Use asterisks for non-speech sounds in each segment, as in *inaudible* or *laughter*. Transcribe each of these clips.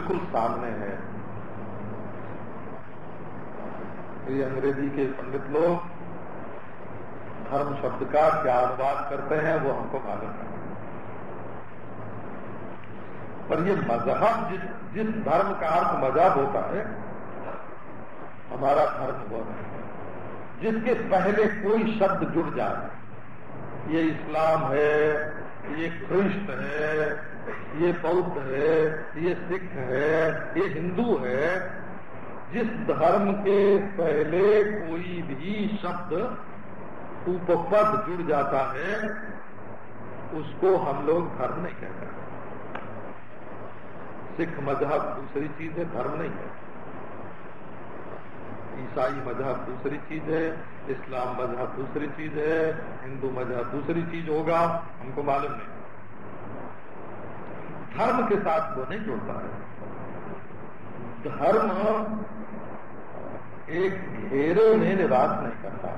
बिल्कुल सामने है। ये अंग्रेज़ी के पंडित लोग धर्म शब्द का क्या अनुवाद करते हैं, वो हमको मालूम है। पर ये मज़हब जिस जिस धर्म का अर्थ मज़हब होता है, हमारा धर्म वो है। जिसके पहले कोई शब्द जुड़ जाए, ये इस्लाम है ये ख्रिस्त है, ये बौद्ध है, ये सिख है, ये हिंदू है, जिस धर्म के पहले कोई भी शब्द उपपद जुड़ जाता है, उसको हम लोग धर्म नहीं कहते। सिख मज़हब दूसरी चीज़ है धर्म नहीं है ईसाई मज़हब दूसरी चीज़ है, इस्लाम मज़हब दूसरी चीज़ है, हिंदू मज़हब दूसरी चीज़ होगा, हमको मालूम नहीं धर्म के साथ वो नहीं जुड़ता है धर्म एक घेरे में निवास नहीं करता।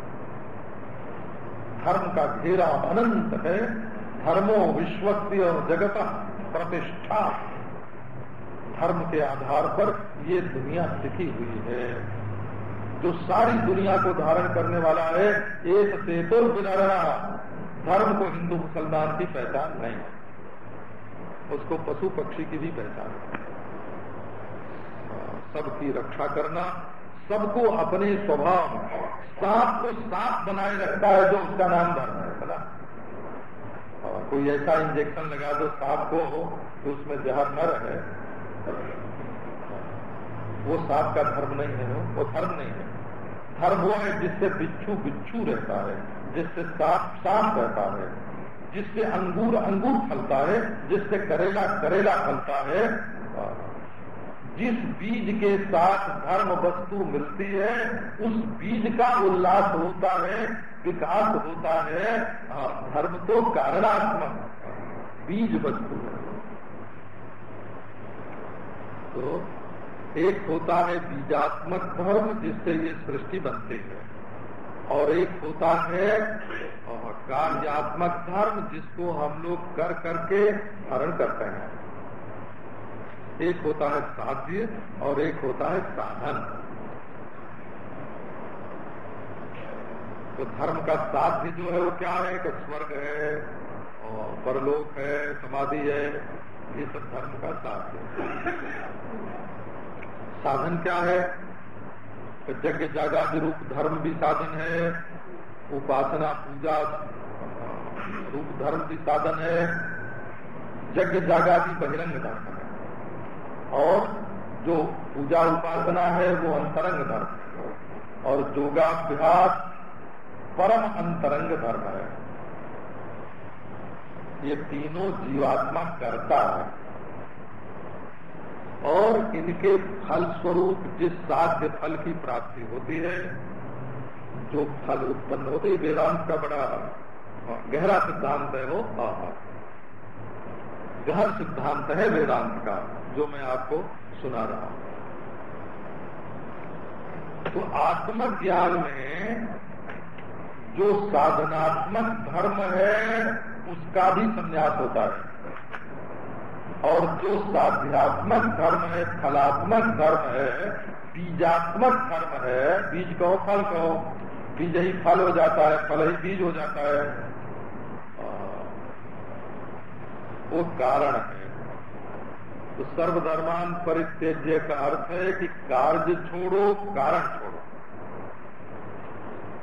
धर्म का घेरा अनंत है। धर्मो विश्वस्य जगत प्रतिष्ठा। धर्म के आधार पर ये दुनिया टिकी हुई है। जो सारी दुनिया को धारण करने वाला है, एक सेतुर बिना धर्म को हिंदू मुसलमान की पहचान नहीं है। उसको पशु पक्षी की भी पहचान है। सबकी रक्षा करना, सबको अपने स्वभाव सांप को सांप बनाए रखता है जो उसका नाम धर्म है बना कोई ऐसा इंजेक्शन लगा दो सांप को तो उसमें जहर न रहे। वो सांप का धर्म नहीं है वो धर्म नहीं है। धर्म वो है जिससे बिच्छू बिच्छू रहता है, जिससे सांप सांप रहता है, जिससे अंगूर अंगूर फलता है, जिससे करेला करेला फलता है। जिस बीज के साथ धर्म वस्तु मिलती है, उस बीज का उल्लास होता है, विकास होता है। धर्म तो कारणात्मक बीज वस्तु है। तो एक होता है बीजात्मक धर्म जिससे ये सृष्टि बनती है। और एक होता है कार्यात्मक धर्म जिसको हम लोग कर करके धारण करते हैं। एक होता है साध्य और एक होता है साधन। तो धर्म का साध्य जो है वो क्या है? कि स्वर्ग है, और परलोक है, समाधि है। ये सब धर्म का साध्य साधन क्या है? तो यज्ञ जागादि रूप धर्म भी साधन है, उपासना पूजा रूप धर्म भी साधन है, यज्ञ जागादि बहिरंग धर्म है। और जो पूजा उपासना है, वो अंतरंग धर्म और योगाभ्यास परम अंतरंग धर्म है। ये तीनों जीवात्मा करता है। और इनके फल स्वरूप जिस साध्य फल की प्राप्ति होती है, जो फल उत्पन्न होते वेदांत का बड़ा गहरा सिद्धांत है वो गहर सिद्धांत है वेदांत का, जो मैं आपको सुना रहा हूँ। तो आत्मज्ञान में जो साधनात्मक धर्म है, उसका भी संन्यास होता है। और जो साध्यात्मक धर्म है फलात्मक धर्म है, बीजात्मक धर्म है, बीज कहो, फल कहो, बीज ही फल हो जाता है, फल ही बीज हो जाता है। वो कारण है। तो सर्वधर्मान परित्यज्य का अर्थ है कि कार्य छोड़ो, कारण छोड़ो।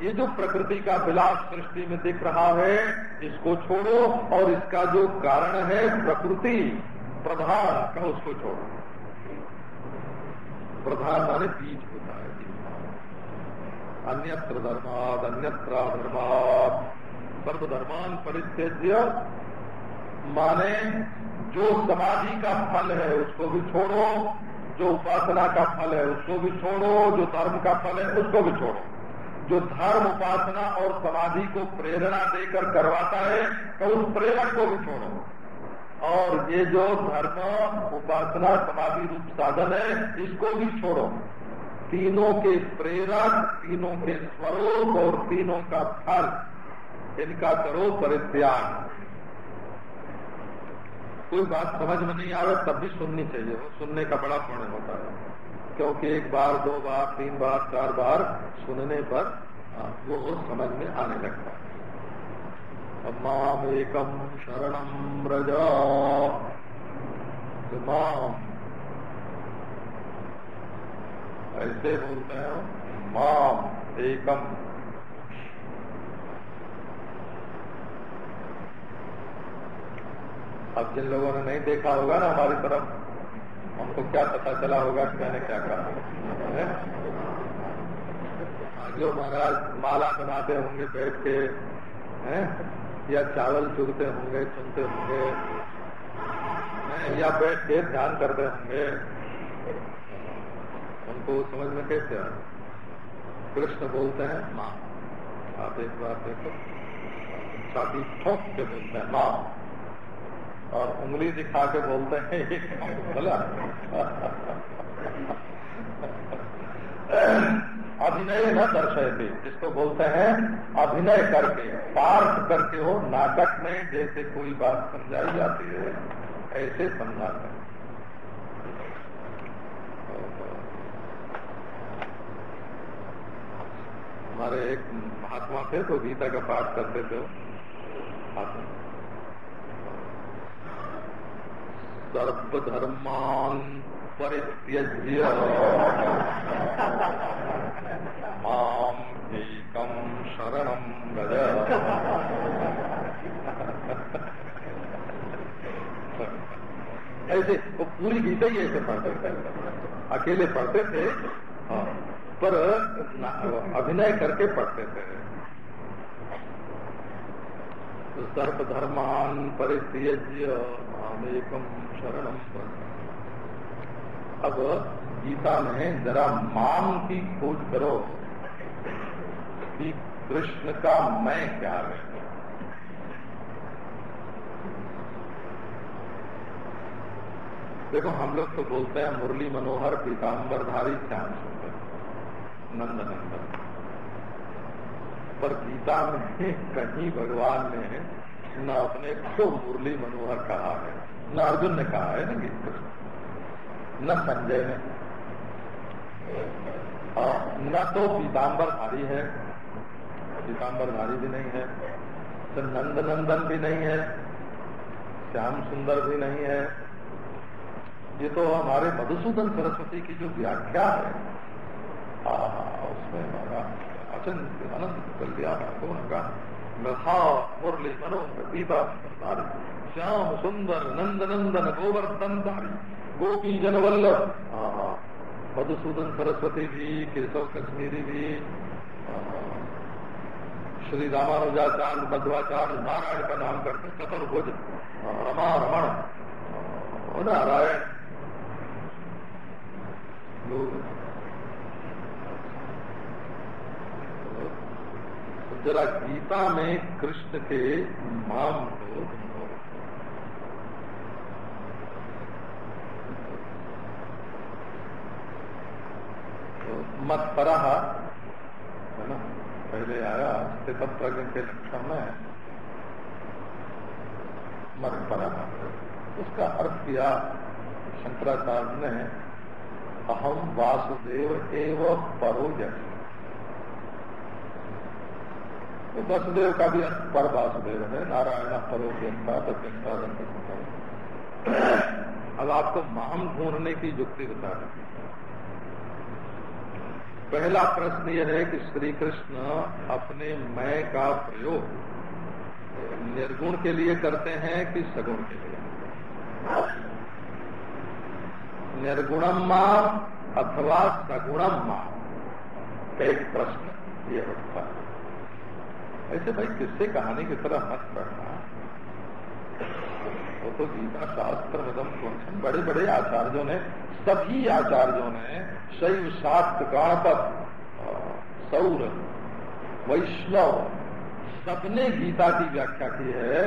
ये जो प्रकृति का विलास सृष्टि में दिख रहा है, इसको छोड़ो और इसका जो कारण है प्रकृति। प्रधान का उसको छोड़ो। प्रधान माने बीज होता है अन्यत्र धर्माद अन्यत्र धर्माद सर्वधर्मान परित्यज्य माने जो समाधि का फल है, उसको भी छोड़ो। जो उपासना का फल है, उसको भी छोड़ो। जो धर्म का फल है, उसको भी छोड़ो। जो धर्म, उपासना और समाधि को प्रेरणा देकर करवाता है तो उस प्रेरक को भी छोड़ो। और ये जो धर्म, उपासना, समाधि रूप साधन है, इसको भी छोड़ो। तीनों के प्रेरक, तीनों के स्वरूप और तीनों का फल, इनका करो परित्याग। कोई बात समझ में नहीं आ रहा, तब भी सुननी चाहिए। वो सुनने का बड़ा पुण्य होता है। क्योंकि एक बार, दो बार, तीन बार, चार बार सुनने पर वो समझ में आने लगता है। माम एकम शरणम रज माम ऐसे बोलते हैं माम एकम। अब जिन लोगों ने नहीं देखा होगा ना हमारी तरफ़, हमको क्या पता चला होगा कि मैंने क्या कहा। जो महाराज माला बनाते होंगे बैठ के। हैं? या चावल चुगते होंगे चुनते होंगे या बैठ के ध्यान करते होंगे, उनको समझ में कैसे आ कृष्ण बोलते हैं, माँ, आप एक बार देखो, छाती ठोक के बोलते हैं, माँ, और उंगली दिखा के बोलते हैं बोला *laughs* अभिनय न दर्शयते, जिसको बोलते हैं अभिनय करके, पार्थ करके हो, नाटक में जैसे कोई बात समझाई जाती है, ऐसे समझाते हैं। हमारे एक महात्मा थे तो गीता का पाठ करते थे सर्वधर्मान परित्यज्य। माम एकम गज। ऐसे वो पूरी गीता ही ऐसे पढ़ते थे। अकेले पढ़ते थे हाँ, पर अभिनय करके पढ़ते थे। सर्वधर्मान परित्यज्य मामेकम शरणम अब गीता में जरा माम की खोज करो कि कृष्ण का मैं क्या है। देखो, हम लोग तो बोलते हैं मुरली मनोहर पीताम्बरधारी श्याम सुंदर नंद नंदन पर गीता में *laughs* कहीं भगवान ने न अपने को मुरली मनोहर कहा है, न अर्जुन ने कहा है ना गीत। न संजय ने न तो पीताम्बरधारी है पीताम्बरधारी भी नहीं है तो नंद नंदन भी नहीं है, श्याम सुंदर भी नहीं है। ये तो हमारे मधुसूदन सरस्वती की जो व्याख्या है उसमें हमारा अचंद अनंत कल्याण का महा मुरली, मनोहर दीपा श्याम सुंदर नंद नंदन गोवर्धन धारी। गोपी जनवल्लभ। मधुसूदन सरस्वती जी, केशव कश्मीरी जी श्री रामानुजाचार्य मध्वाचार्य नारायण का नाम करते चतुर्भुज रमा रमण। नारायण। जरा गीता में कृष्ण के नाम को मत पर। है ना? पहले आया स्थित प्रज्ञ के लक्षण में मत पर। उसका अर्थ किया, शंकराचार्य ने अहम वासुदेव एवं परोजन तो वसुदेव का भी पर वासुदेव है। नारायण परो प्रत्यक्षता अब आपको माम ढूँढने की युक्ति बता रहे पहला प्रश्न यह है कि श्री कृष्ण अपने मैं का प्रयोग निर्गुण के लिए करते हैं कि सगुण के लिए? निर्गुणम माँ अथवा सगुणम माँ? एक प्रश्न ये उठता है। ऐसे भाई, किससे कहानी की तरह मत पढ़ना। तो गीता शास्त्र मदम कुंठन बड़े बड़े आचार्यों ने, सभी आचार्यों ने शैव शास्त्र गणपत सौर, वैष्णव, सबने गीता की व्याख्या की है।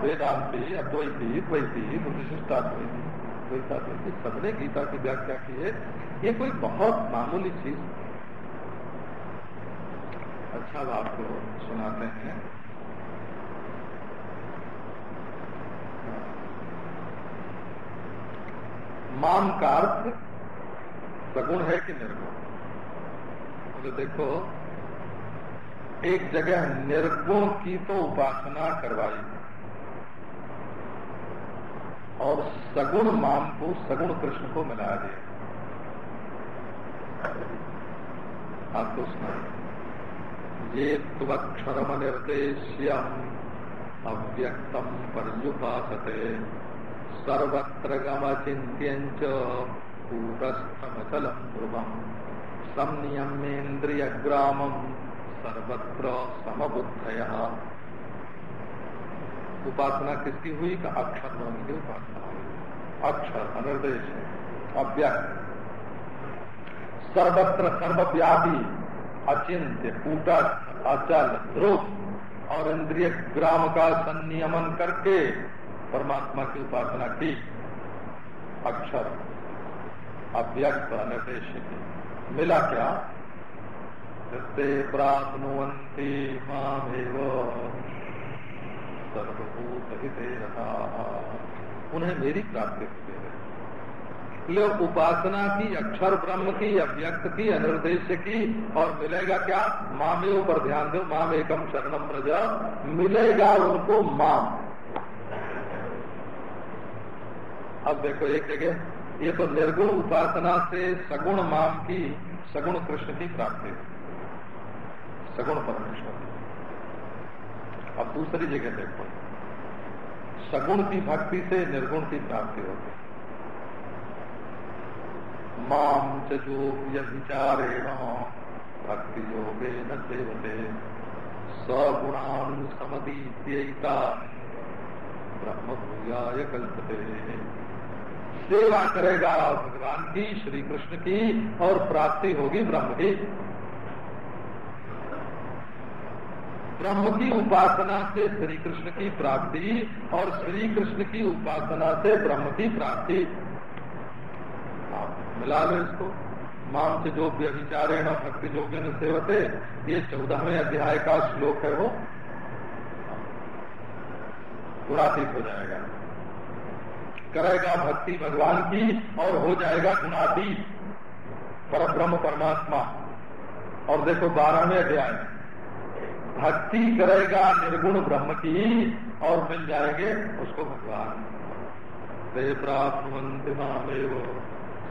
वेदांति, अद्वैती, द्वैती विशिष्टाद्वैती सबने गीता की व्याख्या की है। ये कोई बहुत मामूली चीज़ अच्छा आपको सुनाते हैं। माम का अर्थ सगुण है कि निर्गुण? तो देखो, एक जगह निर्गुण की तो उपासना करवाई और सगुण माम को सगुण कृष्ण को मिला दिया। आपको सुना ये त्वक्षरम निर्देश्यम अव्यक्तम पर्युपासते। सर्वत्र गमचिन्त्यञ्च कूटस्थमचलम् ध्रुवम् संनियमेन्द्रियग्रामम् सर्वत्र समबुद्धय। उपासना किसकी हुई? का अक्षर ब्रह्म की उपासना अक्षर अनिर्देश अव्यक्त सर्वत्र सर्वव्यापी अचिंत्य कूटस्थ, अचल, ध्रुव और इंद्रिय ग्राम का संनियमन करके परमात्मा की उपासना की। अक्षर अव्यक्त निर्देश मिला क्या? ते प्राप्नुवंती मामेव। सर्वभूत हिते रहा उन्हें मेरी प्राप्ति होती है। ले, उपासना की, अक्षर ब्रह्म की, अव्यक्त की अनिर्देश की, और मिलेगा क्या? मामेव पर ध्यान दो। माम एकम शरणम प्रजा मिलेगा उनको माम। अब देखो एक जगह, ये तो निर्गुण उपासना से सगुण माम की सगुण कृष्ण की प्राप्ति सगुण परमेश्वर। अब दूसरी जगह देखो, सगुण की भक्ति से निर्गुण की प्राप्ति होती माम च जो व्यभिचारेण भक्ति योगे न सेवते सगुणान समदीत्ययिता ब्रह्म भूयाय कल्पते। सेवा करेगा भगवान की, श्री कृष्ण की, और प्राप्ति होगी ब्रह्म की। ब्रह्म की उपासना से श्री कृष्ण की प्राप्ति, और श्री कृष्ण की उपासना से ब्रह्म की प्राप्ति। मिला लो इसको। माम से जो व्यभिचारे न भक्ति जोग्य न सेवते ये चौदहवें अध्याय का श्लोक है वो। गुणातीत हो जाएगा। करेगा भक्ति भगवान की और हो जाएगा गुणातीत पर ब्रह्म परमात्मा। और देखो बारहवें अध्याय भक्ति करेगा निर्गुण ब्रह्म की और मिल जाएँगे उसको भगवान। ते प्राप्त मामेव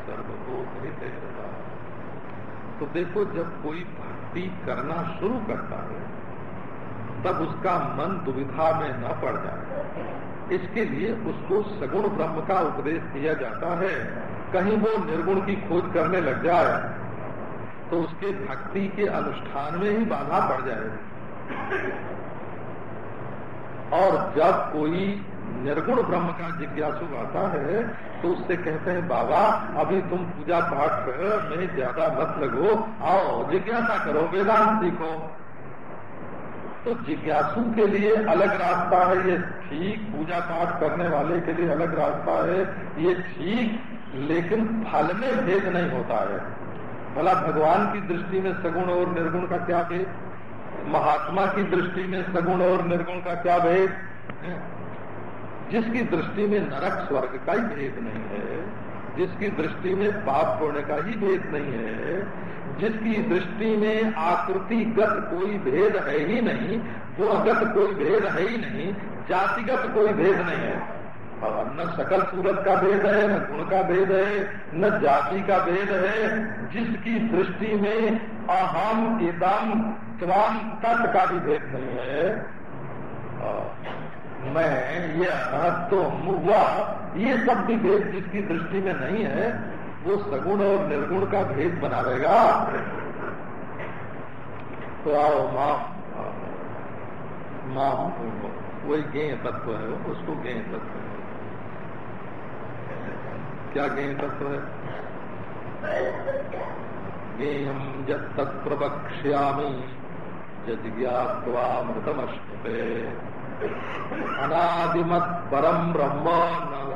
सर्वभूत तो देखो, जब कोई भक्ति करना शुरू करता है, तब उसका मन दुविधा में न पड़ जाए। इसके लिए उसको सगुण ब्रह्म का उपदेश किया जाता है। कहीं वो निर्गुण की खोज करने लग जाए तो उसके भक्ति के अनुष्ठान में ही बाधा पड़ जाए। और जब कोई निर्गुण ब्रह्म का जिज्ञासु आता है तो उससे कहते हैं, बाबा, अभी तुम पूजा पाठ में ज़्यादा मत लगो। आओ, जिज्ञासा करो, वेदांत सीखो। तो जिज्ञासु के लिए अलग रास्ता है, ये ठीक पूजा पाठ करने वाले के लिए अलग रास्ता है। ये ठीक, लेकिन फल में भेद नहीं होता है। भला भगवान की दृष्टि में सगुण और निर्गुण का क्या भेद? महात्मा की दृष्टि में सगुण और निर्गुण का क्या भेद? जिसकी दृष्टि में नरक स्वर्ग का ही भेद नहीं है, जिसकी दृष्टि में पाप पुण्य का ही भेद नहीं है जिसकी दृष्टि में आकृतिगत कोई भेद है ही नहीं, गुणगत कोई भेद है ही नहीं, जातिगत कोई भेद नहीं है। न सकल सूरत का भेद है, न गुण का भेद है, न जाति का भेद है। जिसकी दृष्टि में अहम, इदम स्वाम तत् का भी भेद नहीं है। मैं, यह, तुम, वह, ये सब भी भेद जिसकी दृष्टि में नहीं है वो सगुण और निर्गुण का भेद बनाएगा। तो आओ, माँ माँ वही गेय तत्व है, उसको गेय तत्व है। क्या गेय तत्व है? गेयम जब तत्प्रवक्ष्यामी यज्ञात्वामृतमश्नुते। अनादिमत परम ब्रह्म न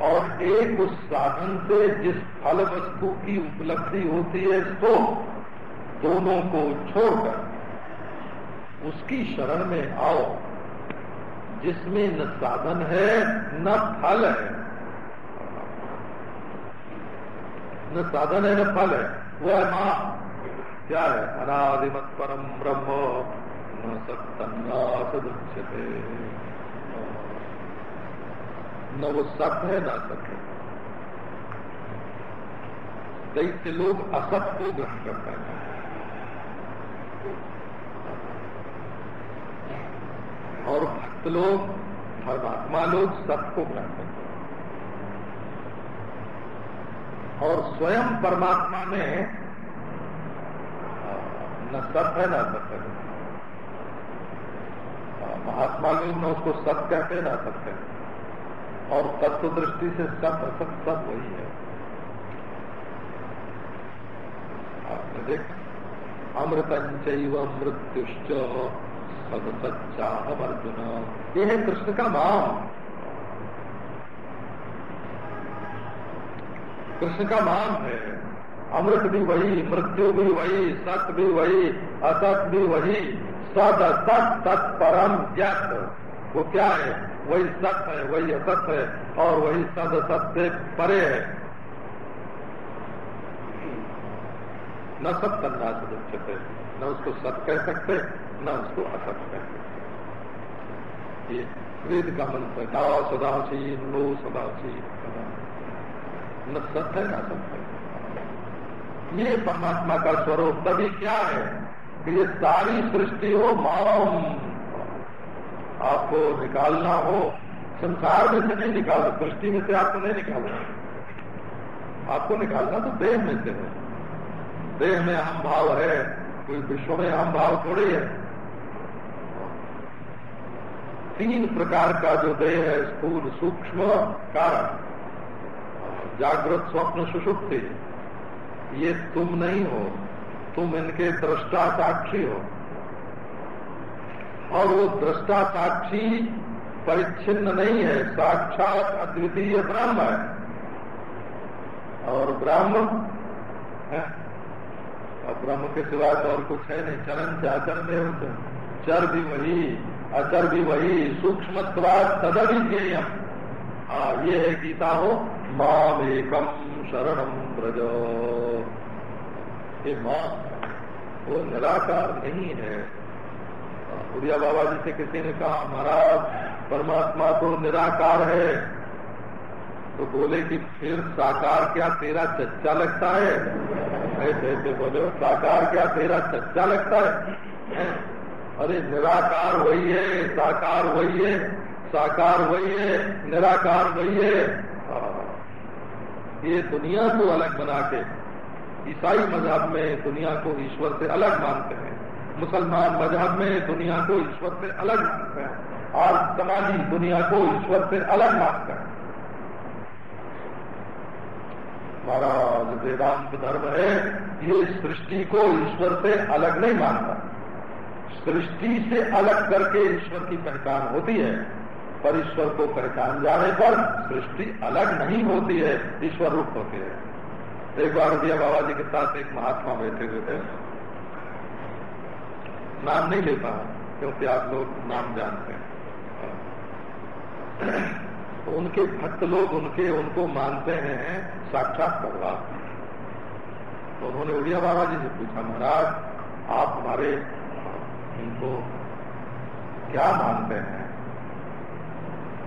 और एक उस साधन से जिस फल वस्तु की उपलब्धि होती है, सो दोनों को छोड़कर उसकी शरण में आओ, जिसमें न साधन है, न फल है। न साधन है, न फल है। वो है माँ। क्या है? अनादिमत परम ब्रह्म। न सदृश्यते न वो सत्य है, न सत्य दैत्य लोग असत को ग्रहण करते हैं। और भक्त लोग, परमात्मा लोग सत्य को ग्रहण करते हैं। और स्वयं परमात्मा में, न सत है, न सत्य है। महात्मा लोग न उसको सत्य कहते, न सत्य और तत्व दृष्टि से सत्य असत सब वही है। आपने देखा अमृतंच मृत्युश्च सद सच्चाहम अर्जुन ये है कृष्ण का नाम कृष्ण का नाम है। अमृत भी वही, मृत्यु भी वही सत्य भी वही, असत भी वही, सद असत तत्परम जत वो क्या है? वही सत्य है, वही असत है, और वही सद असत से परे है। न सत करना सदुचित है, न उसको सत कह सकते, न उसको असत कह सकते। ये वेद का मंत्र है सदाशी नो सदाशी न सत्य है, न सत्य ये परमात्मा का स्वरूप तभी क्या है कि ये सारी सृष्टि हो माम। आपको निकालना हो, संसार में से नहीं निकालो, सृष्टि में से आपको नहीं निकालना आपको निकालना तो देह में से है। देह में अहम भाव है, कोई विश्व में अहम भाव थोड़ी है। तीन प्रकार का जो देह है, स्थूल, सूक्ष्म, कारण। जागृत, स्वप्न, सुषुप्ति। ये तुम नहीं हो, तुम इनके दृष्टा साक्षी हो। और वो दृष्टा साक्षी परिच्छिन्न नहीं है, साक्षात अद्वितीय ब्रह्म है। और ब्रह्म, है? और ब्रह्म के सिवा तो और कुछ है नहीं चरण से आचर में हो चर भी वही, अचर भी वही सूक्ष्म तदभिज्ञेयम हाँ ये है गीता हो माम एकम शरणम ब्रज ये माँ, वो निराकार नहीं है। उड़िया बाबा जी से किसी ने कहा, महाराज, परमात्मा तो निराकार है। तो बोले कि, फिर साकार क्या तेरा चच्चा लगता है? ऐसे ऐसे बोले, साकार क्या तेरा चच्चा लगता है? अरे, निराकार वही है, साकार वही है, साकार वही है, निराकार वही है। ये दुनिया को अलग बना के, ईसाई मज़हब में दुनिया को ईश्वर से अलग मानते हैं। मुसलमान मज़हब में दुनिया को ईश्वर से अलग मानते हैं और समाजी दुनिया को ईश्वर से अलग मानते हैं। महाराज, वेदांत धर्म है, ये सृष्टि को ईश्वर से अलग नहीं मानता। सृष्टि से अलग करके ईश्वर की पहचान होती है, पर ईश्वर को पहचान जाने पर सृष्टि अलग नहीं होती है, ईश्वर रूप होती है। एक बार दिया बाबा जी के साथ एक महात्मा बैठे हुए थे। नाम नहीं लेता क्योंकि आप लोग नाम जानते हैं। तो उनके भक्त लोग उनके, उनको मानते हैं साक्षात भगवान। तो उन्होंने उड़िया बाबा जी से पूछा, महाराज, आप हमारे उनको क्या मानते हैं?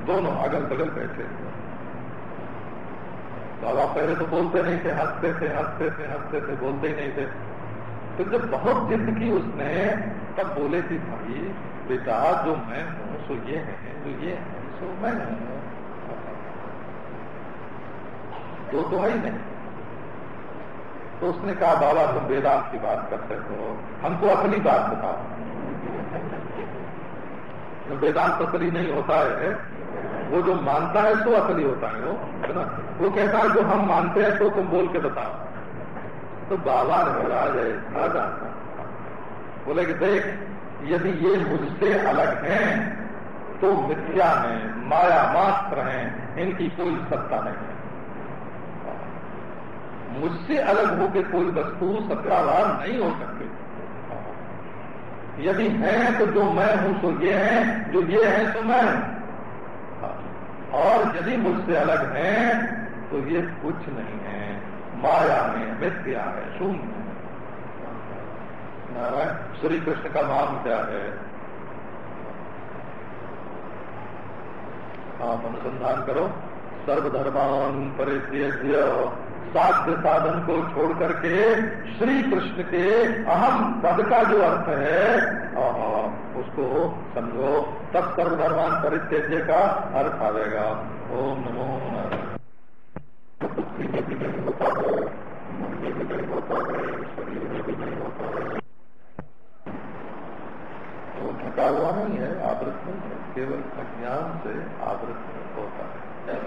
दोनों अगल बगल बैठे। बाबा पहले तो बोलते नहीं थे, हँसते थे हँसते थे हँसते थे, बोलते ही नहीं थे। तो जब बहुत जिद की उसने, तब बोले थी भाई, बेटा, जो मैं हूँ, सो ये है, जो ये है, सो मैं हूँ। तो तो है ही नहीं। तो उसने कहा, बाबा, तुम वेदांत की बात करते हो, हमको अपनी बात बताओ। वेदांत असली नहीं होता है, वो जो मानता है तो असली होता है, वो, है ना? वो कहता है, जो हम मानते हैं तो तुम बोल के बताओ। तो बाबा ने बोला राजा बोले कि देख, यदि ये मुझसे अलग हैं तो मिथ्या है, माया मात्र हैं, इनकी कोई सत्ता नहीं है। मुझसे अलग होकर कोई वस्तु सत्तावान नहीं हो सकती। यदि है तो जो मैं हूँ तो ये है, जो ये है तो मैं और यदि मुझसे अलग है तो ये कुछ नहीं है। माया है मिथ्या है शून्य नारायण श्री कृष्ण का नाम क्या है? आप अनुसंधान करो। सर्वधर्मान परित्यज्य साध्य साधन को छोड़ करके श्री कृष्ण के अहम पद का जो अर्थ है उसको समझो। तब सर्वधर्मान परित्यज्य का अर्थ आवेगा। ओम नमो। तो हुआ नहीं है आवृत नहीं है केवल अज्ञान से आवृत होता है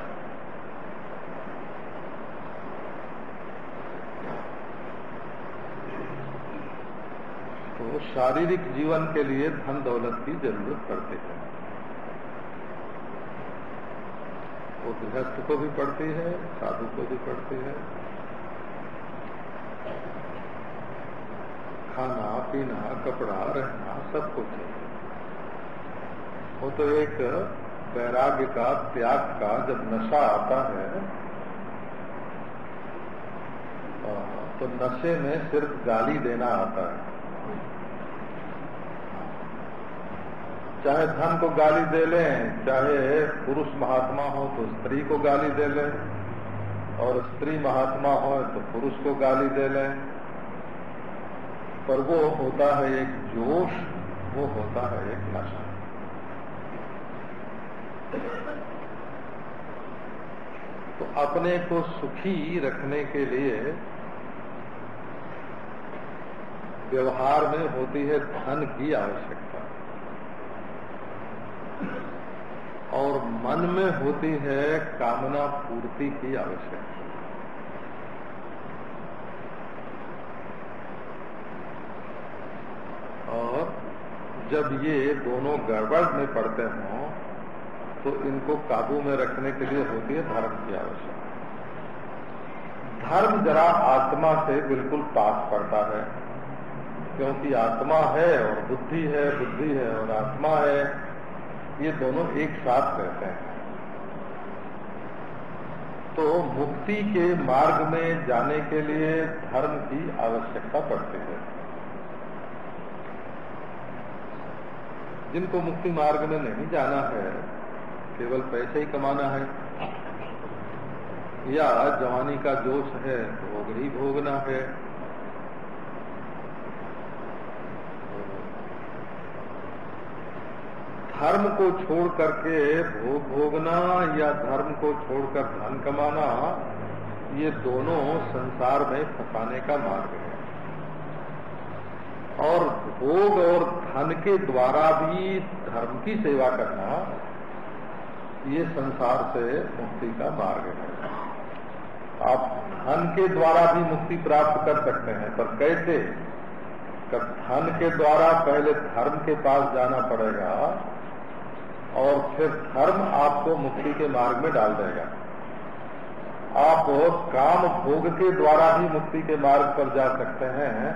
तो शारीरिक जीवन के लिए धन दौलत की ज़रूरत पड़ती है। वो गृहस्थ को भी पड़ती है, साधु को भी पड़ती है। खाना, पीना, कपड़ा, रहना, सब कुछ है। वो तो एक वैराग्य का, त्याग का जब नशा आता है तो नशे में सिर्फ़ गाली देना आता है। चाहे धन को गाली दे लें, चाहे पुरुष महात्मा हो तो स्त्री को गाली दे लें, और स्त्री महात्मा हो तो पुरुष को गाली दे लें। पर वो होता है एक जोश, वो होता है एक नशा। तो अपने को सुखी रखने के लिए व्यवहार में होती है धन की आवश्यकता। और मन में होती है कामना पूर्ति की आवश्यकता। और जब ये दोनों गड़बड़ में पड़ते हों तो इनको काबू में रखने के लिए होती है धर्म की आवश्यकता। धर्म जरा आत्मा से बिल्कुल पास पड़ता है, क्योंकि आत्मा है और बुद्धि है बुद्धि है और आत्मा है। ये दोनों एक साथ रहते हैं। तो मुक्ति के मार्ग में जाने के लिए धर्म की आवश्यकता पड़ती है। जिनको मुक्ति मार्ग में नहीं जाना है, केवल पैसे ही कमाना है, या जवानी का जोश है भोग ही भोगना है धर्म को छोड़ करके भोग भोगना या धर्म को छोड़कर धन कमाना, ये दोनों संसार में फंसाने का मार्ग है। और भोग और धन के द्वारा भी धर्म की सेवा करना, ये संसार से मुक्ति का मार्ग है। आप धन के द्वारा भी मुक्ति प्राप्त कर सकते हैं, पर कैसे? धन के द्वारा पहले धर्म के पास जाना पड़ेगा और फिर धर्म आपको मुक्ति के मार्ग में डाल देगा। आप काम भोग के द्वारा भी मुक्ति के मार्ग पर जा सकते हैं,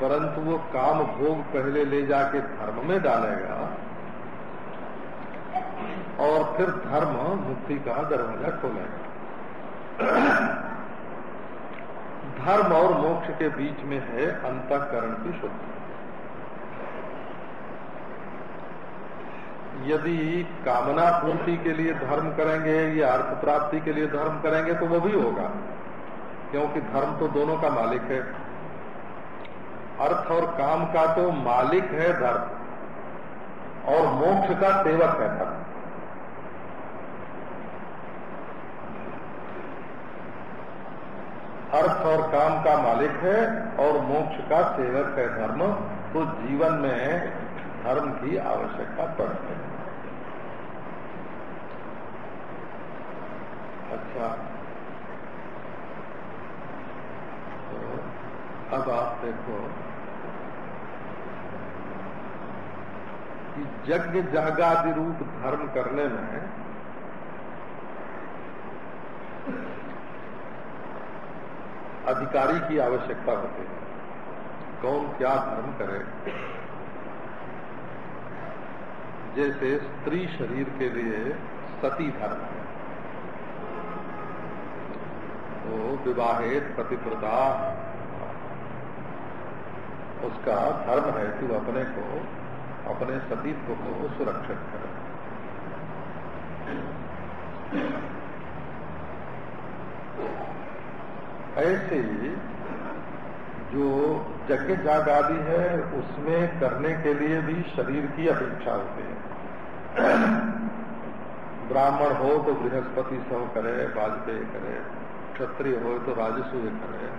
परंतु वो काम भोग पहले ले जाके धर्म में डालेगा और फिर धर्म मुक्ति का दरवाज़ा खोलेगा। धर्म और मोक्ष के बीच में है अंतकरण की शुद्धि। यदि कामना पूर्ति के लिए धर्म करेंगे या अर्थ प्राप्ति के लिए धर्म करेंगे तो वो भी होगा। क्योंकि धर्म तो दोनों का मालिक है। अर्थ और काम का तो मालिक है धर्म, और मोक्ष का सेवक है धर्म। अर्थ और काम का मालिक है और मोक्ष का सेवक है धर्म तो जीवन में धर्म की आवश्यकता पड़ती है। अच्छा। तो अब आप देखो कि यज्ञ जागादि रूप धर्म करने में अधिकारी की आवश्यकता होती है। कौन क्या धर्म करे? जैसे स्त्री शरीर के लिए सती धर्म है। तो विवाहित पतिव्रता। उसका धर्म है कि वो अपने को, अपने सतीत्व को सुरक्षित करे। ऐसे ही जो यज्ञ जाग आदि है, उसमें करने के लिए भी शरीर की अपेक्षा होती है। ब्राह्मण हो तो बृहस्पति सव करे, वाजपेयी करे। क्षत्रिय हो तो राजसूय करे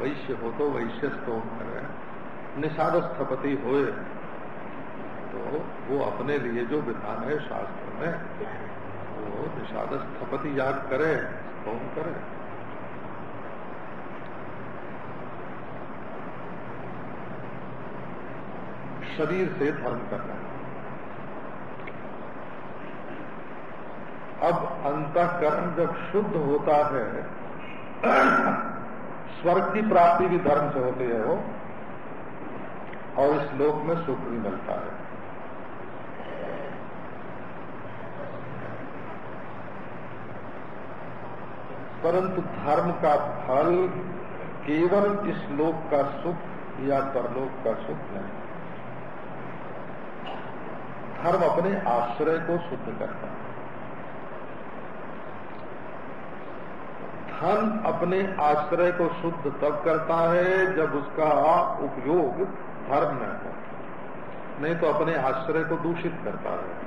वैश्य हो तो वैश्य स्तोम करे निषाद स्थपति हो तो वो अपने लिए जो विधान है शास्त्र में, वो निषाद स्थपति याग करे स्तोम करे? शरीर से धर्म करना। अब अंतकरण जब शुद्ध होता है, स्वर्ग की प्राप्ति भी धर्म से होती है वो, और इस लोक में सुख भी मिलता है। परंतु धर्म का फल केवल इस लोक का सुख या परलोक का सुख नहीं। धर्म अपने आश्रय को शुद्ध करता है। धन अपने आश्रय को शुद्ध तब करता है जब उसका उपयोग धर्म में हो। नहीं तो अपने आश्रय को दूषित करता है।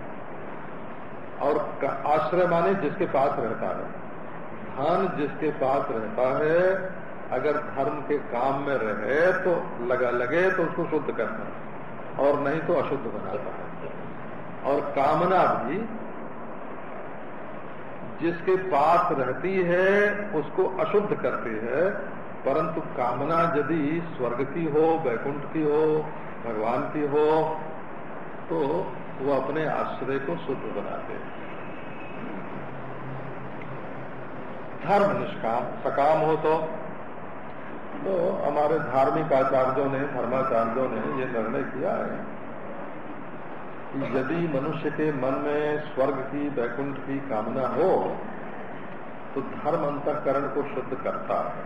और आश्रय माने जिसके पास रहता है। धन जिसके पास रहता है, अगर धर्म के काम में रहे तो लगा, लगे तो उसको शुद्ध करना। और नहीं तो अशुद्ध बनाता है। और कामना भी जिसके पास रहती है, उसको अशुद्ध करती है। परंतु कामना यदि स्वर्ग की हो, वैकुंठ की हो, भगवान की हो तो वो अपने आश्रय को शुद्ध बनाते हैं। धर्म निष्काम, सकाम हो तो। तो हमारे धार्मिक आचार्यों ने, धर्माचार्यों ने ये निर्णय किया है। कि यदि मनुष्य के मन में स्वर्ग की, वैकुंठ की कामना हो तो धर्म अंतकरण को शुद्ध करता है।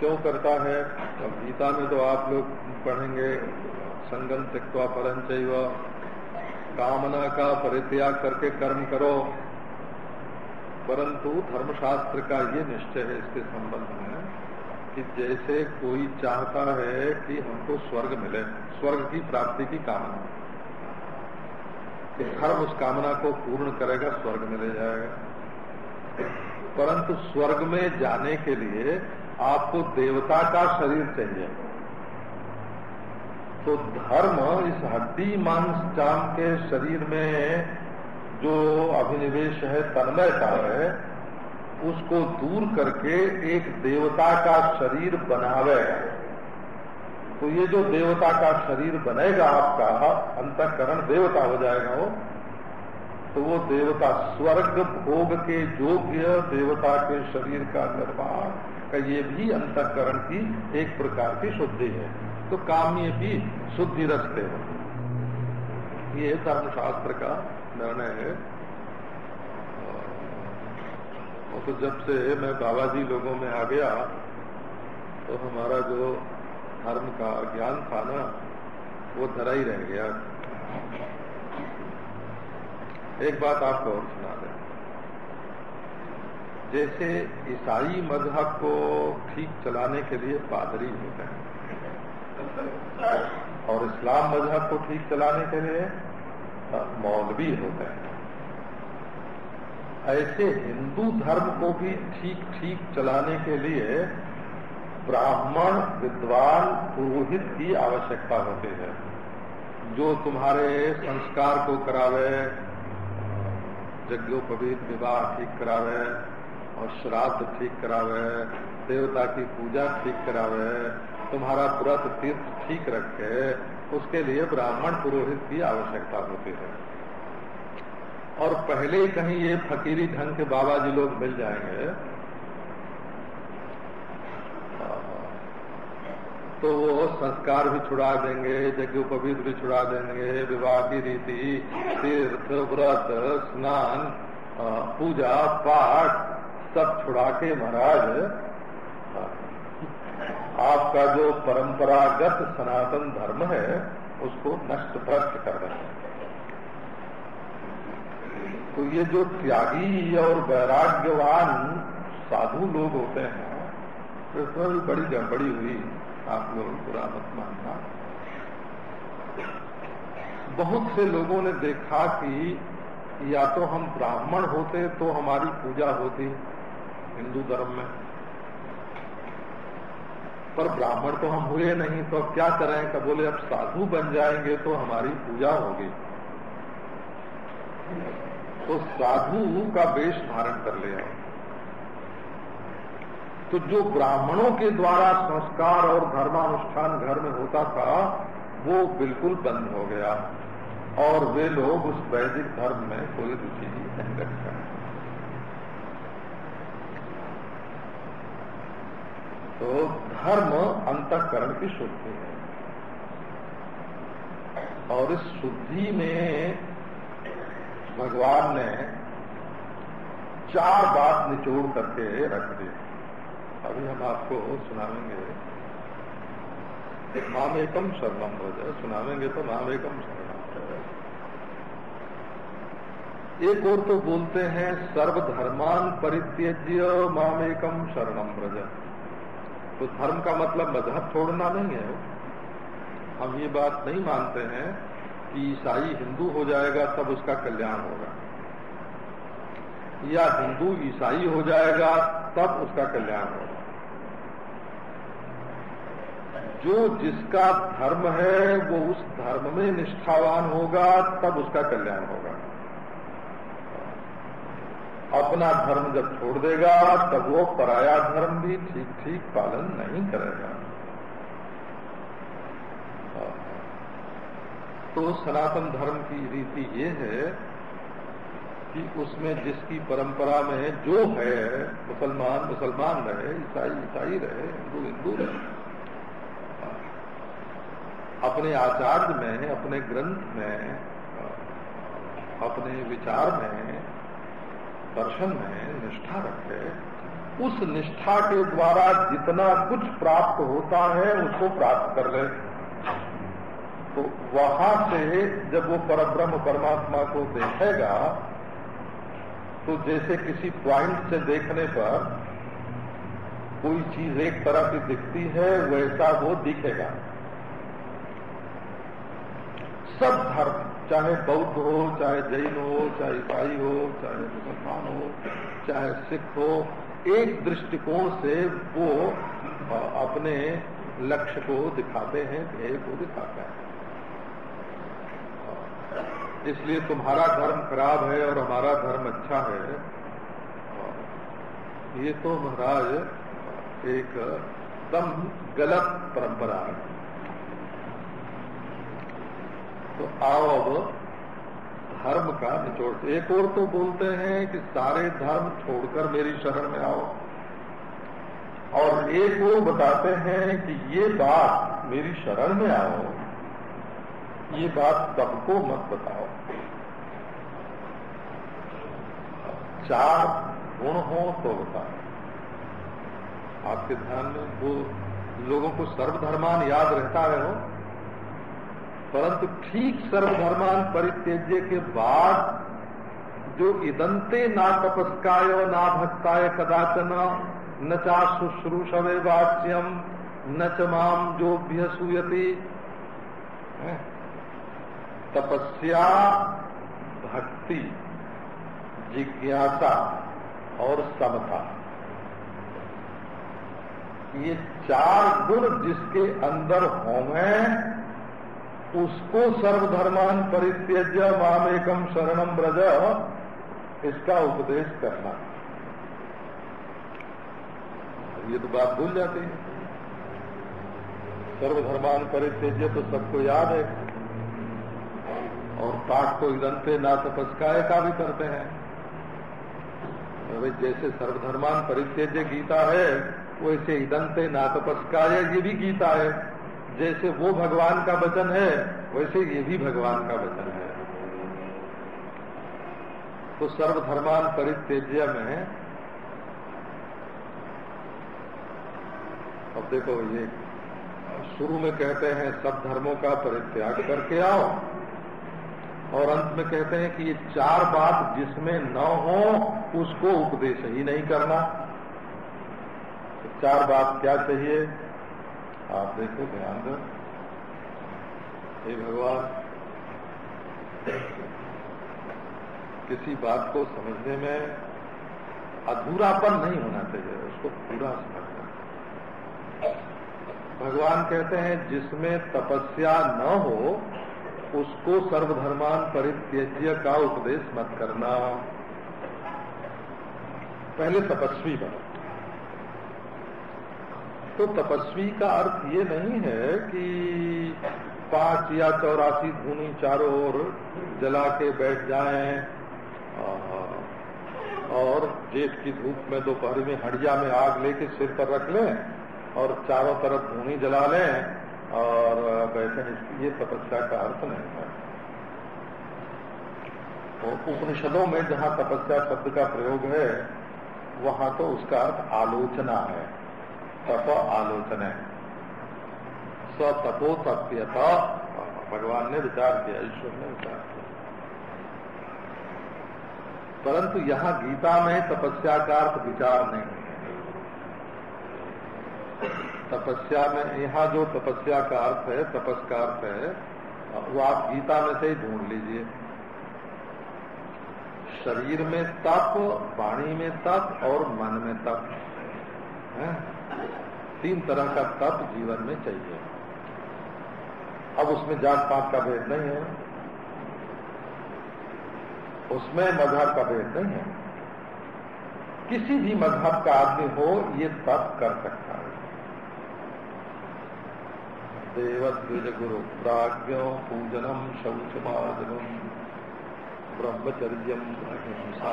क्यों करता है? गीता में तो आप लोग पढ़ेंगे संगम त्यक्वा परंचय कामना का परित्याग करके कर्म करो। परंतु धर्मशास्त्र का ये निश्चय है, इसके संबंध में कि जैसे कोई चाहता है कि हमको स्वर्ग मिले, स्वर्ग की प्राप्ति की कामना। कि धर्म उस कामना को पूर्ण करेगा, स्वर्ग मिले जाएगा। परंतु स्वर्ग में जाने के लिए आपको देवता का शरीर चाहिए। तो धर्म इस हड्डी मांस चाम के शरीर में जो अभिनिवेश है तन्मयता है उसको दूर करके एक देवता का शरीर बनावे। तो ये जो देवता का शरीर बनेगा आपका, अंतकरण देवता हो जाएगा वो तो वो देवता स्वर्ग भोग के योग्य देवता के शरीर का निर्माण, का ये भी अंतकरण की एक प्रकार की शुद्धि है। तो काम्य भी शुद्धि रखते हो। ये धर्मशास्त्र का निर्णय है और तो जब से मैं बाबा जी लोगों में आ गया तो हमारा जो धर्म का ज्ञान था ना, वो धरा ही रह गया। एक बात आपको और सुना दें। जैसे ईसाई मज़हब को ठीक चलाने के लिए पादरी होते हैं, और इस्लाम मज़हब को ठीक चलाने के लिए मौलवी होते हैं। ऐसे हिंदू धर्म को भी ठीक ठीक चलाने के लिए ब्राह्मण, विद्वान, पुरोहित की आवश्यकता होती है। जो तुम्हारे संस्कार को करावे, यज्ञोपवीत, विवाह ठीक करावे, और श्राद्ध ठीक करावे, देवता की पूजा ठीक करावे, तुम्हारा व्रत तीर्थ ठीक रखे, उसके लिए ब्राह्मण, पुरोहित की आवश्यकता होती है। और पहले ही कहीं ये फकीरी ढंग के बाबा जी लोग मिल जाएँगे। तो वो संस्कार भी छुड़ा देंगे यज्ञोपवीत भी छुड़ा देंगे, विवाह की रीति, तीर्थ, व्रत, स्नान पूजा, पाठ, सब छुड़ा के महाराज, आपका जो परंपरागत सनातन धर्म है, उसको नष्ट भ्रष्ट कर रहे हैं। तो ये जो त्यागी और वैराग्यवान साधु लोग होते हैं तो इसमें भी बड़ी गड़बड़ी हुई आप लोग बुरा मत मानना। बहुत से लोगों ने देखा कि या तो हम ब्राह्मण होते तो हमारी पूजा होती हिंदू धर्म में, पर ब्राह्मण तो हम हुए नहीं तो अब क्या करें? का बोले, अब साधु बन जाएँगे तो हमारी पूजा होगी। तो साधु का वेश धारण कर लिया तो जो ब्राह्मणों के द्वारा संस्कार और धर्मानुष्ठान घर में होता था, वो बिल्कुल बंद हो गया। और वे लोग उस वैदिक धर्म में कोई रुचि नहीं रखते तो धर्म अंतकरण की शुद्धि है। और इस शुद्धि में भगवान ने चार बात निचोड़ करके रख दी। अभी हम आपको सुनावेंगे मामेकम शरणम भज। सुनावेंगे तो मामेकम शरणम। एक और तो बोलते हैं, सर्वधर्मान परित्यज्य मामेकम शरणम ब्रज तो धर्म का मतलब मज़हब छोड़ना नहीं है। हम ये बात नहीं मानते हैं। कि ईसाई हिंदू हो जाएगा, तब उसका कल्याण होगा। या हिंदू ईसाई हो जाएगा, तब उसका कल्याण होगा। जो जिसका धर्म है, वो उस धर्म में निष्ठावान होगा, तब उसका कल्याण होगा। अपना धर्म जब छोड़ देगा, तब वो पराया धर्म भी ठीक ठीक पालन नहीं करेगा। तो सनातन धर्म की रीति ये है कि उसमें जिसकी परंपरा में जो है, मुसलमान मुसलमान रहे, ईसाई ईसाई रहे, हिंदू हिंदू रहे, अपने आचार्य में, अपने ग्रंथ में, अपने विचार में, दर्शन में निष्ठा रखे, उस निष्ठा के द्वारा जितना कुछ प्राप्त होता है, उसको प्राप्त कर ले। तो वहाँ से जब वो परब्रह्म परमात्मा को देखेगा तो जैसे किसी पॉइंट से देखने पर कोई चीज़ एक तरह की दिखती है, वैसा वो दिखेगा। सब धर्म, चाहे बौद्ध हो, चाहे जैन हो, चाहे ईसाई हो, चाहे मुसलमान हो, चाहे सिख हो, एक दृष्टिकोण से वो अपने लक्ष्य को दिखाते हैं, ध्येय को दिखाते हैं। इसलिए तुम्हारा धर्म खराब है और हमारा धर्म अच्छा है। ये तो महाराज एक दम गलत परंपरा है। तो आओ अब धर्म का निचोड़। एक और तो बोलते हैं कि सारे धर्म छोड़कर मेरी शरण में आओ। और एक और बताते हैं कि ये बात मेरी शरण में आओ। ये बात सबको मत बताओ। चार गुण हो तो बताओ। आपके ध्यान में वो लोगों को सर्वधर्मान याद रहता है हो परंतु ठीक सर्वधर्मान परित्यज्य के बाद जो इदंते ना तपस्काय, ना भक्ताय कदाचन, न चा शुश्रूषवे वाच्यम, न च माम जो सूयति तपस्या, भक्ति, जिज्ञासा और समता। ये चार गुण जिसके अंदर होंगे, उसको सर्वधर्मान परित्यज्य मामेकम शरणम ब्रज इसका उपदेश करना। ये तो बात भूल जाती है। सर्वधर्मान परित्यज्य तो सबको याद है। और पाठ को इदंते ना तपस्काय का भी करते हैं। जैसे सर्वधर्मान परित्यज्य गीता है, वैसे इदंते ना तपस्काय ये भी गीता है। जैसे वो भगवान का वचन है, वैसे ये भी भगवान का वचन है। तो सर्वधर्मान परित्यज्य में अब देखो ये शुरू में कहते हैं, सब धर्मों का परित्याग करके आओ। और अंत में कहते हैं कि ये चार बात जिसमें न हो, उसको उपदेश ही नहीं करना। तो चार बात क्या चाहिए? आप देखो ध्यान दो। हे भगवान, किसी बात को समझने में अधूरापन नहीं होना चाहिए, उसको पूरा समझना। भगवान कहते हैं, जिसमें तपस्या न हो उसको सर्वधर्मान परित्यज्य का उपदेश मत करना। पहले तपस्वी बनो। तो तपस्वी का अर्थ ये नहीं है कि पाँच या चौरासी धूनी चारों ओर जला के बैठ जाएँ और जेठ की धूप में दोपहर में हड़िया में आग लेके सिर पर रख लें और चारों तरफ़ धूनी जला लें। और बैठे ये तपस्या का अर्थ नहीं है। तो उपनिषदों में जहाँ तपस्या शब्द का प्रयोग है, वहाँ तो उसका अर्थ आलोचना है। तप आलोचना। स तपो तप्यता। भगवान ने विचार किया, ईश्वर ने विचार किया। परंतु यहाँ गीता में तपस्या का अर्थ विचार नहीं तपस्या में, यहाँ जो तपस्या का अर्थ है तपस का अर्थ है, वो आप गीता में से ही ढूंढ लीजिए। शरीर में तप, वाणी में तप और मन में तप। तीन तरह का तप जीवन में चाहिए। अब उसमें जात पात का भेद नहीं है। उसमें मज़हब का भेद नहीं है। किसी भी मज़हब का आदमी हो, ये तप कर सकता है देवद्विज गुरु प्राज्ञ पूजनम शौचमार्जनम ब्रह्मचर्य अहिंसा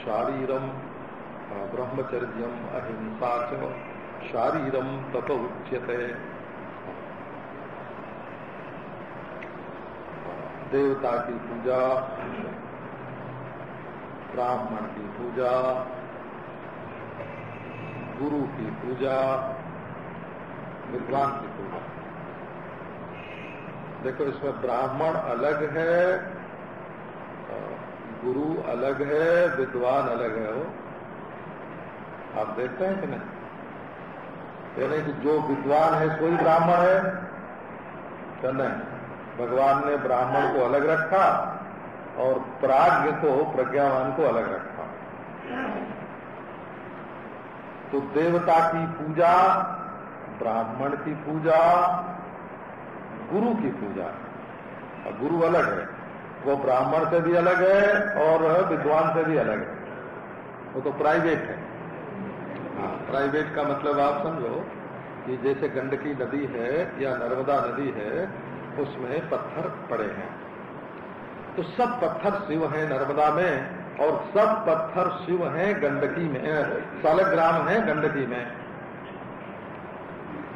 शारीरम ब्रह्मचर्य अहिंसा शारीरम तप उच्यते। देवता की पूजा, ब्राह्मण की पूजा, गुरु की पूजा विद्वान की पूजा देखो, इसमें ब्राह्मण अलग है गुरु अलग है, विद्वान अलग है वो। आप देखते हैं कि नहीं? यानी कि जो विद्वान है कोई ब्राह्मण है। क्या नहीं, भगवान ने ब्राह्मण को अलग रखा और प्राज्ञ को, प्रज्ञावान को अलग रखा। तो देवता की पूजा ब्राह्मण की पूजा गुरु की पूजा। और गुरु अलग है। वो ब्राह्मण से भी अलग है और विद्वान से भी अलग है। वो तो प्राइवेट है। हाँ, प्राइवेट का मतलब आप समझो कि जैसे गंडकी नदी है या नर्मदा नदी है उसमें पत्थर पड़े हैं। तो सब पत्थर शिव है नर्मदा में और सब पत्थर शिव हैं गंडकी में। सालग्राम है गंडकी में।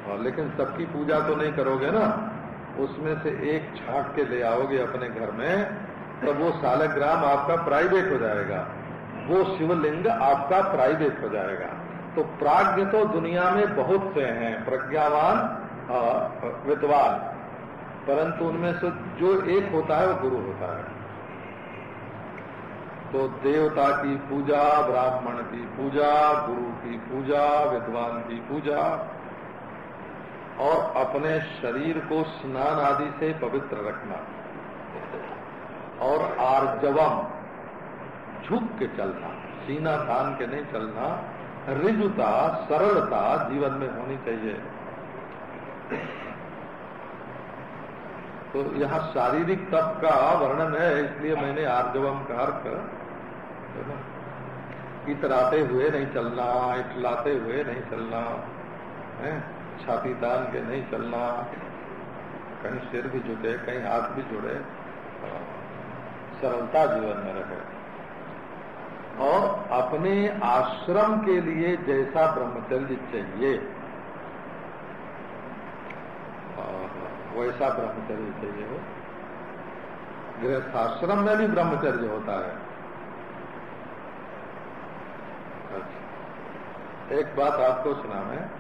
और लेकिन सबकी पूजा तो नहीं करोगे ना। उसमें से एक छाट के ले आओगे अपने घर में तो वो सालग्राम आपका प्राइवेट हो जाएगा। वो शिवलिंग आपका प्राइवेट हो जाएगा। तो प्राज्ञ तो दुनिया में बहुत से हैं, प्रज्ञावान विद्वान। परंतु उनमें से जो एक होता है, वो गुरु होता है। तो देवता की पूजा, ब्राह्मण की पूजा, गुरु की पूजा, विद्वान की पूजा और अपने शरीर को स्नान आदि से पवित्र रखना। और आर्जवम, झुक के चलना, सीना थान के नहीं चलना रिजुता सरलता जीवन में होनी चाहिए। तो यहाँ शारीरिक तप का वर्णन है, इसलिए मैंने आर्जवम का अर्थ इतराते हुए नहीं चलना इटलाते हुए नहीं चलना, है। छाती तान के नहीं चलना। कहीं सिर भी झुके, कहीं हाथ भी जुड़े। सरलता जीवन में रहे। और अपने आश्रम के लिए जैसा ब्रह्मचर्य चाहिए, वैसा ब्रह्मचर्य चाहिए। हो गृहस्थाश्रम में भी ब्रह्मचर्य होता है। अच्छा। एक बात आपको सुना मैं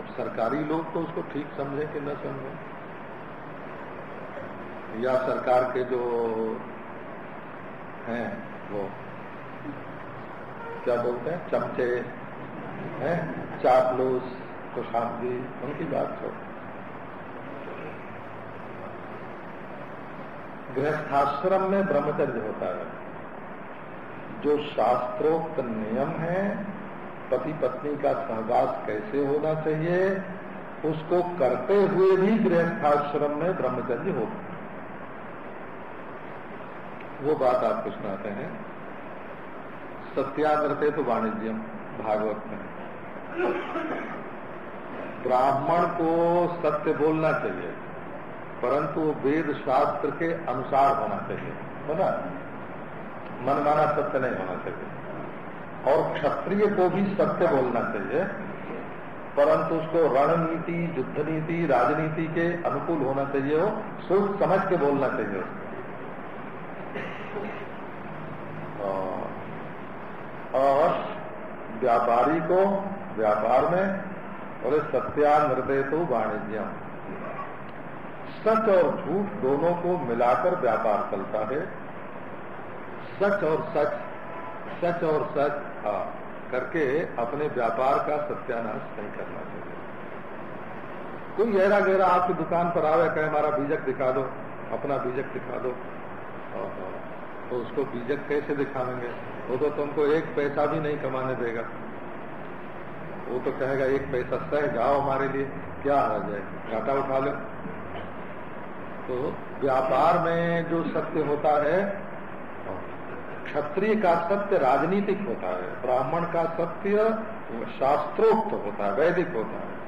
अब सरकारी लोग तो उसको ठीक समझे कि न समझे। या सरकार के जो हैं वो, क्या बोलते हैं? चमचे, हैं? चापलूस कुशांति उनकी बात छोड़ गृहस्थाश्रम में ब्रह्मचर्य होता है। जो शास्त्रोक्त नियम है पति पत्नी का सहवास कैसे होना चाहिए, उसको करते हुए भी गृहस्थाश्रम में ब्रह्मचर्य हो वो बात आप सुनाते हैं। सत्याग्रते तो वाणिज्यम, भागवत में। ब्राह्मण को सत्य बोलना चाहिए, परंतु वेद शास्त्र के अनुसार होना चाहिए। है मनमाना सत्य नहीं होना चाहिए। और क्षत्रिय को भी सत्य बोलना चाहिए, परंतु उसको रणनीति युद्ध नीति राजनीति के अनुकूल होना चाहिए हो सोच समझ के बोलना चाहिए उसको। और व्यापारी को व्यापार में और सत्यानृदय तो वाणिज्यम। सच और झूठ दोनों को मिलाकर व्यापार चलता है। सच और सच सच और सच हाँ करके अपने व्यापार का सत्यानाश नहीं करना चाहिए। कोई गहरा गहरा आपकी दुकान पर आवे, कहे, हमारा बीजक दिखा दो, अपना बीजक दिखा दो। तो उसको बीजक कैसे दिखावेंगे? वो तो तुमको एक पैसा भी नहीं कमाने देगा। वो तो कहेगा, एक पैसा सह जाओ हमारे लिए, क्या आ जाए? घाटा उठा लो। तो व्यापार में जो सत्य होता है क्षत्रिय का सत्य राजनीतिक होता है, ब्राह्मण का सत्य शास्त्रोक्त होता है, वैदिक होता है।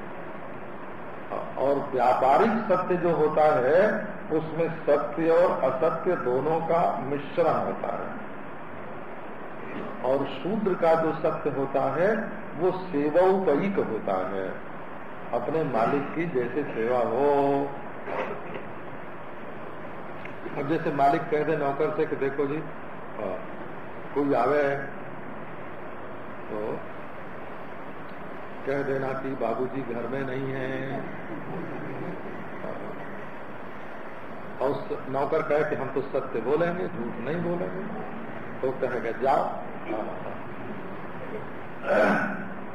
और व्यापारिक सत्य जो होता है, उसमें सत्य और असत्य दोनों का मिश्रण होता है। और शूद्र का जो सत्य होता है, वो सेवाउपयिक होता है। अपने मालिक की जैसे सेवा हो। अब जैसे मालिक कह दे नौकर से कि देखो जी कोई आवे तो कह देना कि बाबूजी घर में नहीं है। और नौकर कहे कि हम तो सत्य बोलेंगे, झूठ नहीं बोलेंगे। तो कहेगा, जाओ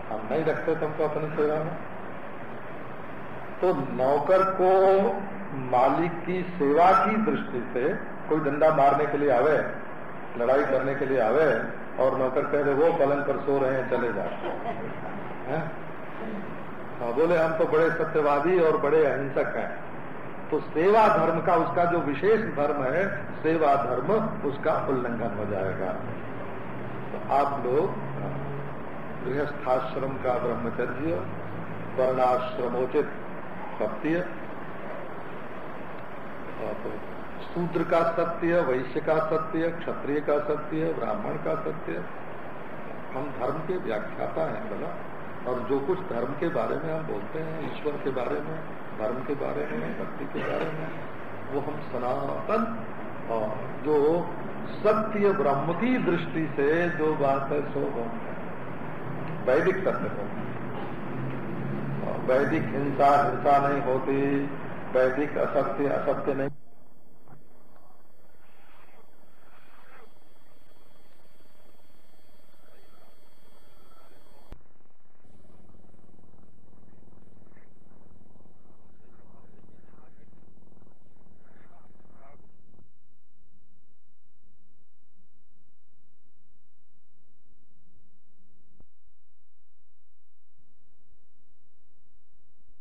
हम नहीं रखते तुमको अपनी सेवा में। तो नौकर को मालिक की सेवा की दृष्टि से कोई डंडा मारने के लिए आवे लड़ाई करने के लिए आवे और नौकर कह रहे वो पलंग पर सो रहे हैं, चले जाओ *laughs* हाँ? बोले, हम तो बड़े सत्यवादी और बड़े अहिंसक हैं। तो सेवा धर्म का उसका जो विशेष धर्म है, सेवा धर्म, उसका उल्लंघन हो जाएगा। तो आप लोग, गृहस्थाश्रम का ब्रह्मचर्य, वर्णाश्रमोचित सत्य तो शूद्र का सत्य, वैश्य का सत्य, क्षत्रिय का सत्य, ब्राह्मण का सत्य। हम धर्म के व्याख्याता हैं बोला और जो कुछ धर्म के बारे में हम बोलते हैं, ईश्वर के बारे में, धर्म के बारे में, भक्ति के बारे में, वो हम सनातन और जो सत्य ब्रह्म की दृष्टि से जो बात है, सो हैं। वैदिक सत्य को वैदिक हिंसा हिंसा नहीं होती, वैदिक असत्य असत्य नहीं।